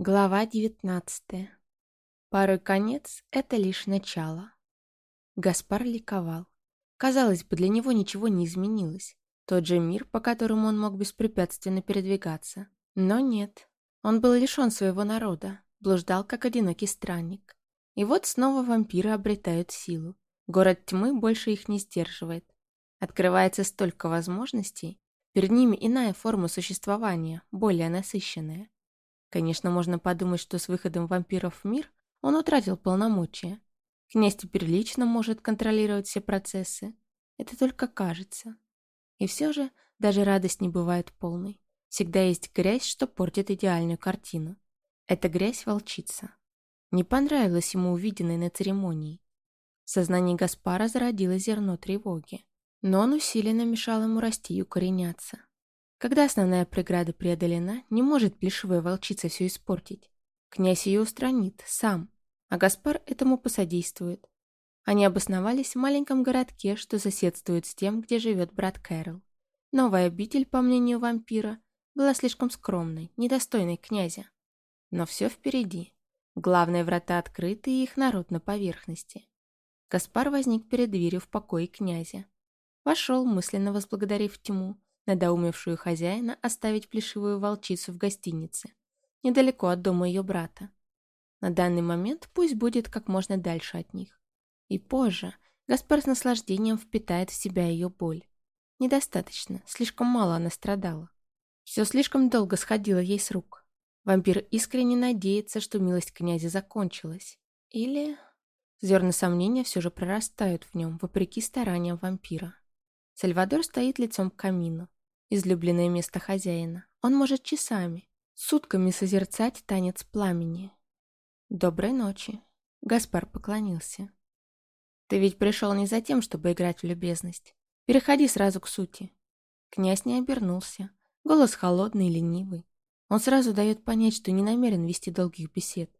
Глава девятнадцатая. Порой конец — это лишь начало. Гаспар ликовал. Казалось бы, для него ничего не изменилось. Тот же мир, по которому он мог беспрепятственно передвигаться. Но нет. Он был лишен своего народа, блуждал как одинокий странник. И вот снова вампиры обретают силу. Город тьмы больше их не сдерживает. Открывается столько возможностей. Перед ними иная форма существования, более насыщенная. Конечно, можно подумать, что с выходом вампиров в мир он утратил полномочия. Князь теперь лично может контролировать все процессы. Это только кажется. И все же даже радость не бывает полной. Всегда есть грязь, что портит идеальную картину. Это грязь волчица. Не понравилось ему увиденное на церемонии. В сознании Гаспара зародилось зерно тревоги. Но он усиленно мешал ему расти и укореняться. Когда основная преграда преодолена, не может плешивая волчица все испортить. Князь ее устранит, сам, а Гаспар этому посодействует. Они обосновались в маленьком городке, что соседствует с тем, где живет брат Кэрол. Новая обитель, по мнению вампира, была слишком скромной, недостойной князя. Но все впереди. Главные врата открыты, и их народ на поверхности. Гаспар возник перед дверью в покое князя. Вошел, мысленно возблагодарив тьму, надоумевшую хозяина оставить плешивую волчицу в гостинице, недалеко от дома ее брата. На данный момент пусть будет как можно дальше от них. И позже Гаспар с наслаждением впитает в себя ее боль. Недостаточно, слишком мало она страдала. Все слишком долго сходило ей с рук. Вампир искренне надеется, что милость князя закончилась. Или... Зерна сомнения все же прорастают в нем, вопреки стараниям вампира. Сальвадор стоит лицом к камину, излюбленное место хозяина. Он может часами, сутками созерцать танец пламени. «Доброй ночи», — Гаспар поклонился. «Ты ведь пришел не за тем, чтобы играть в любезность. Переходи сразу к сути». Князь не обернулся. Голос холодный и ленивый. Он сразу дает понять, что не намерен вести долгих бесед.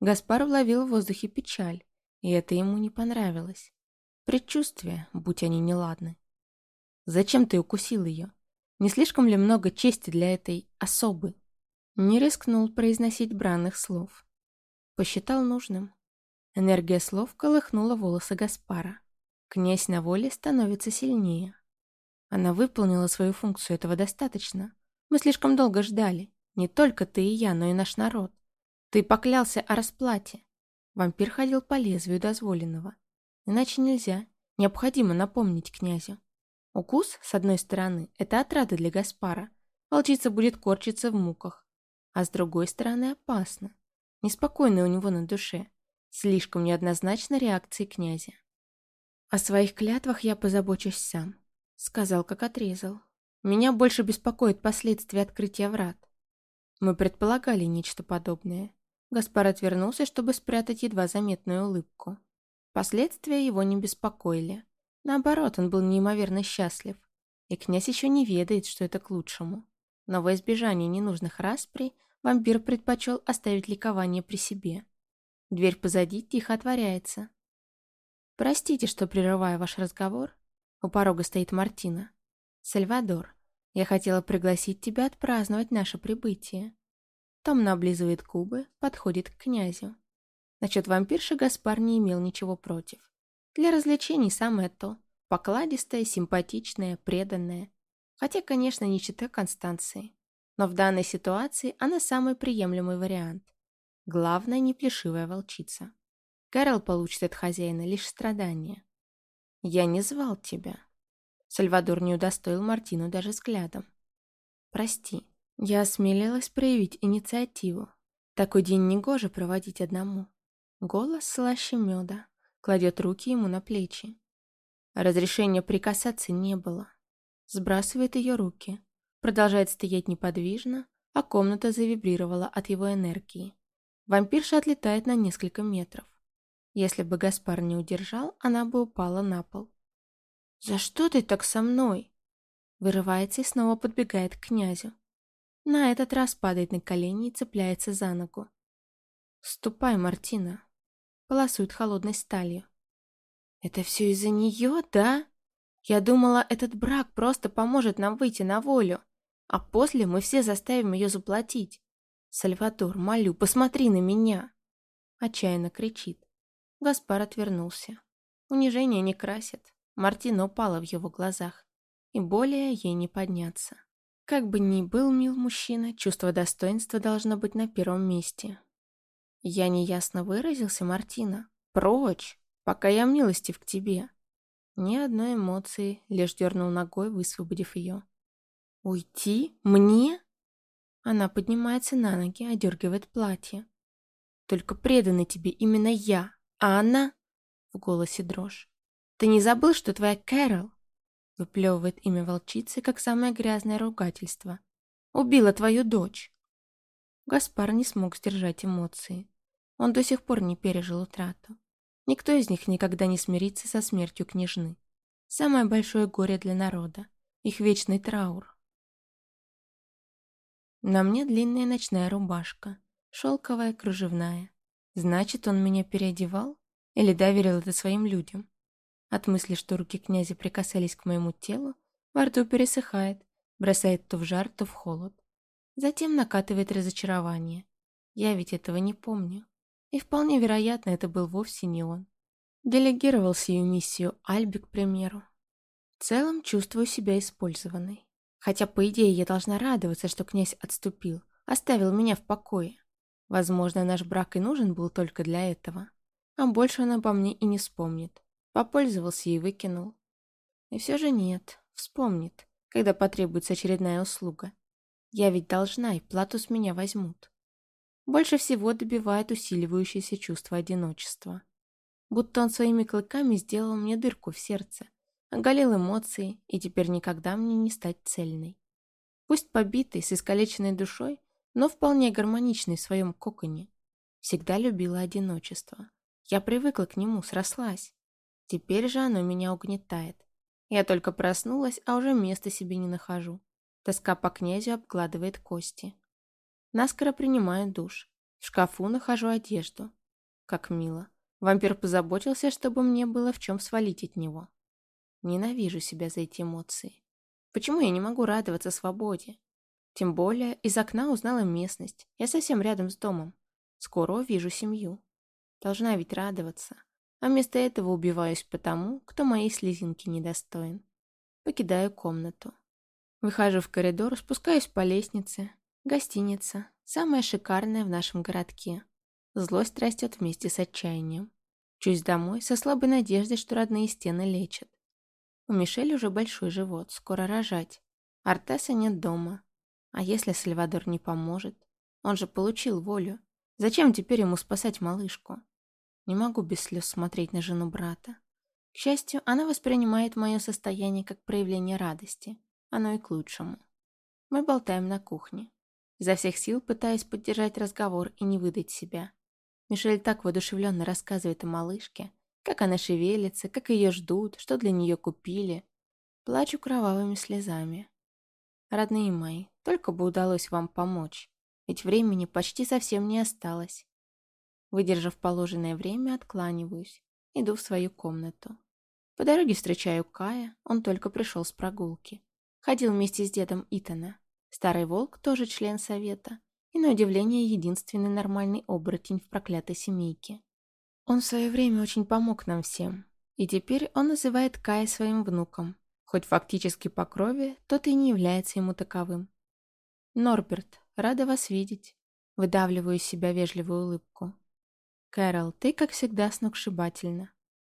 Гаспар вловил в воздухе печаль, и это ему не понравилось. Предчувствия, будь они неладны. «Зачем ты укусил ее?» Не слишком ли много чести для этой особы? Не рискнул произносить бранных слов. Посчитал нужным. Энергия слов колыхнула волосы Гаспара. Князь на воле становится сильнее. Она выполнила свою функцию, этого достаточно. Мы слишком долго ждали. Не только ты и я, но и наш народ. Ты поклялся о расплате. Вампир ходил по лезвию дозволенного. Иначе нельзя. Необходимо напомнить князю. Укус, с одной стороны, это отрада для Гаспара. Волчица будет корчиться в муках. А с другой стороны, опасно. Неспокойно у него на душе. Слишком неоднозначна реакция князя. «О своих клятвах я позабочусь сам», — сказал, как отрезал. «Меня больше беспокоят последствия открытия врат». Мы предполагали нечто подобное. Гаспар отвернулся, чтобы спрятать едва заметную улыбку. Последствия его не беспокоили. Наоборот, он был неимоверно счастлив. И князь еще не ведает, что это к лучшему. Но во избежание ненужных расприй вампир предпочел оставить ликование при себе. Дверь позади тихо отворяется. «Простите, что прерываю ваш разговор. У порога стоит Мартина. Сальвадор, я хотела пригласить тебя отпраздновать наше прибытие». Томно облизывает губы, подходит к князю. Насчет вампирши Гаспар не имел ничего против. Для развлечений самое то. Покладистая, симпатичная, преданная. Хотя, конечно, не чита Констанции. Но в данной ситуации она самый приемлемый вариант. Главное, не плешивая волчица. Кэрол получит от хозяина лишь страдания. «Я не звал тебя». Сальвадор не удостоил Мартину даже взглядом. «Прости, я осмелилась проявить инициативу. Такой день негоже проводить одному». Голос слаще меда кладет руки ему на плечи. Разрешения прикасаться не было. Сбрасывает ее руки, продолжает стоять неподвижно, а комната завибрировала от его энергии. Вампирша отлетает на несколько метров. Если бы Гаспар не удержал, она бы упала на пол. «За что ты так со мной?» Вырывается и снова подбегает к князю. На этот раз падает на колени и цепляется за ногу. «Ступай, Мартина, полосует холодной сталью. «Это все из-за нее, да? Я думала, этот брак просто поможет нам выйти на волю, а после мы все заставим ее заплатить. «Сальвадор, молю, посмотри на меня!» Отчаянно кричит. Гаспар отвернулся. Унижение не красит. Мартина упала в его глазах. И более ей не подняться. Как бы ни был мил мужчина, чувство достоинства должно быть на первом месте. Я неясно выразился, Мартина. Прочь, пока я милостив к тебе. Ни одной эмоции, лишь дернул ногой, высвободив ее. «Уйти? Мне?» Она поднимается на ноги, одергивает платье. «Только преданный тебе именно я, а она...» В голосе дрожь. «Ты не забыл, что твоя Кэрол...» Выплевывает имя волчицы, как самое грязное ругательство. «Убила твою дочь!» Гаспар не смог сдержать эмоции. Он до сих пор не пережил утрату. Никто из них никогда не смирится со смертью княжны. Самое большое горе для народа. Их вечный траур. На мне длинная ночная рубашка. Шелковая, кружевная. Значит, он меня переодевал? Или доверил это своим людям? От мысли, что руки князя прикасались к моему телу, во рту пересыхает, бросает то в жар, то в холод. Затем накатывает разочарование. Я ведь этого не помню. И вполне вероятно, это был вовсе не он. Делегировал сию миссию Альби, к примеру. В целом чувствую себя использованной. Хотя, по идее, я должна радоваться, что князь отступил, оставил меня в покое. Возможно, наш брак и нужен был только для этого. А больше он обо мне и не вспомнит. Попользовался и выкинул. И все же нет, вспомнит, когда потребуется очередная услуга. Я ведь должна, и плату с меня возьмут. Больше всего добивает усиливающееся чувство одиночества. Будто он своими клыками сделал мне дырку в сердце, оголил эмоции, и теперь никогда мне не стать цельной. Пусть побитый, с искалеченной душой, но вполне гармоничный в своем коконе. Всегда любила одиночество. Я привыкла к нему, срослась. Теперь же оно меня угнетает. Я только проснулась, а уже места себе не нахожу. Тоска по князю обгладывает кости. Наскоро принимаю душ. В шкафу нахожу одежду. Как мило. Вампир позаботился, чтобы мне было в чем свалить от него. Ненавижу себя за эти эмоции. Почему я не могу радоваться свободе? Тем более, из окна узнала местность. Я совсем рядом с домом. Скоро увижу семью. Должна ведь радоваться. А вместо этого убиваюсь потому, кто моей слезинки недостоин. Покидаю комнату. Выхожу в коридор, спускаюсь по лестнице, Гостиница. Самая шикарная в нашем городке. Злость растет вместе с отчаянием. Чусь домой со слабой надеждой, что родные стены лечат. У Мишель уже большой живот, скоро рожать. Артеса нет дома. А если Сальвадор не поможет? Он же получил волю. Зачем теперь ему спасать малышку? Не могу без слез смотреть на жену брата. К счастью, она воспринимает мое состояние как проявление радости. Оно и к лучшему. Мы болтаем на кухне. Изо всех сил пытаясь поддержать разговор и не выдать себя. Мишель так воодушевленно рассказывает о малышке, как она шевелится, как ее ждут, что для нее купили. Плачу кровавыми слезами. Родные мои, только бы удалось вам помочь, ведь времени почти совсем не осталось. Выдержав положенное время, откланиваюсь, иду в свою комнату. По дороге встречаю Кая, он только пришел с прогулки. Ходил вместе с дедом Итана. Старый волк тоже член совета, и на удивление единственный нормальный оборотень в проклятой семейке. Он в свое время очень помог нам всем, и теперь он называет Кая своим внуком, хоть фактически по крови тот и не является ему таковым. «Норберт, рада вас видеть», — выдавливаю из себя вежливую улыбку. «Кэрол, ты, как всегда, сногсшибательна».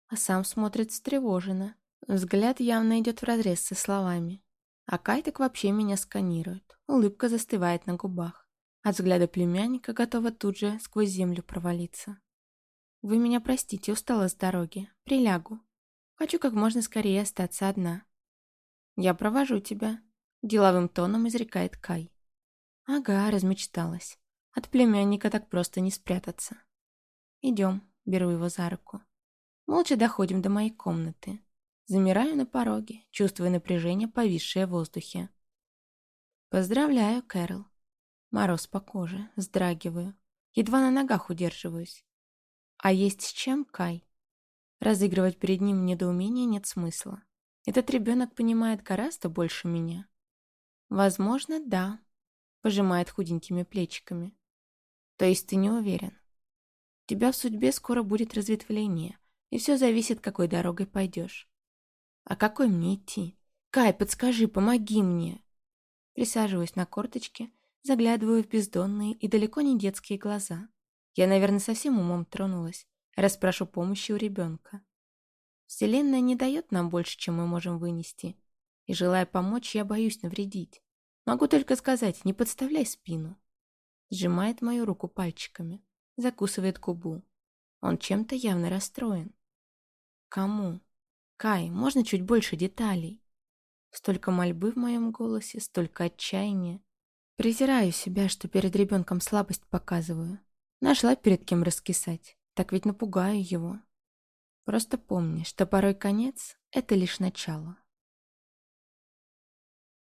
А сам смотрит встревоженно. Взгляд явно идет вразрез со словами. А Кай так вообще меня сканирует. Улыбка застывает на губах. От взгляда племянника готова тут же сквозь землю провалиться. «Вы меня простите, устала с дороги. Прилягу. Хочу как можно скорее остаться одна». «Я провожу тебя», — деловым тоном изрекает Кай. «Ага, размечталась. От племянника так просто не спрятаться». «Идем», — беру его за руку. Молча доходим до моей комнаты. Замираю на пороге, чувствуя напряжение, повисшее в воздухе. «Поздравляю, Кэрол». Мороз по коже, вздрагиваю. Едва на ногах удерживаюсь. А есть с чем, Кай? Разыгрывать перед ним недоумение нет смысла. Этот ребенок понимает гораздо больше меня. Возможно, да. Пожимает худенькими плечиками. То есть ты не уверен? У тебя в судьбе скоро будет разветвление, и все зависит, какой дорогой пойдешь. А какой мне идти? Кай, подскажи, помоги мне. Присаживаюсь на корточке, заглядываю в бездонные и далеко не детские глаза. Я, наверное, совсем умом тронулась, раз помощи у ребенка. Вселенная не дает нам больше, чем мы можем вынести. И, желая помочь, я боюсь навредить. Могу только сказать, не подставляй спину. Сжимает мою руку пальчиками, закусывает губу. Он чем-то явно расстроен. Кому? Кай, можно чуть больше деталей? Столько мольбы в моем голосе, столько отчаяния. Презираю себя, что перед ребенком слабость показываю. Нашла перед кем раскисать. Так ведь напугаю его. Просто помни, что порой конец — это лишь начало.